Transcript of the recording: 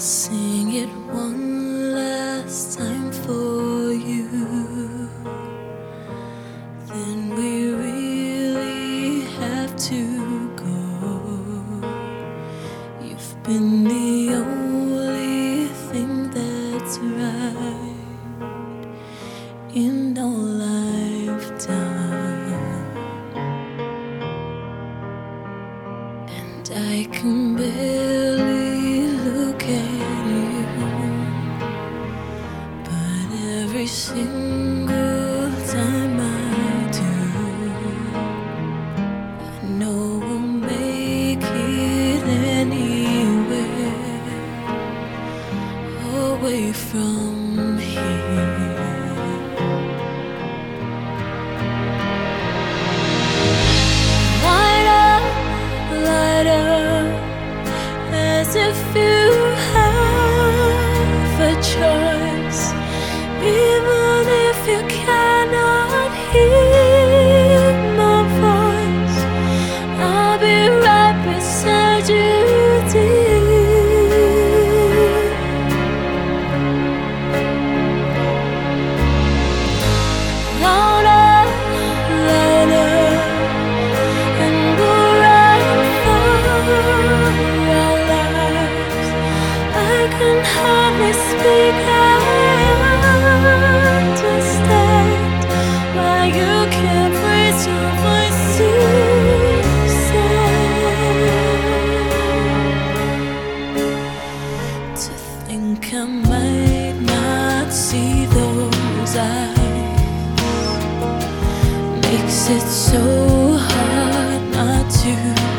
sing it one last time for you. Then we really have to go. You've been the only thing that's right in our lifetime. And I can barely at you, but every single time I do, I know we'll make it anywhere away from here. If you cannot think I might not see those eyes. Makes it so hard not to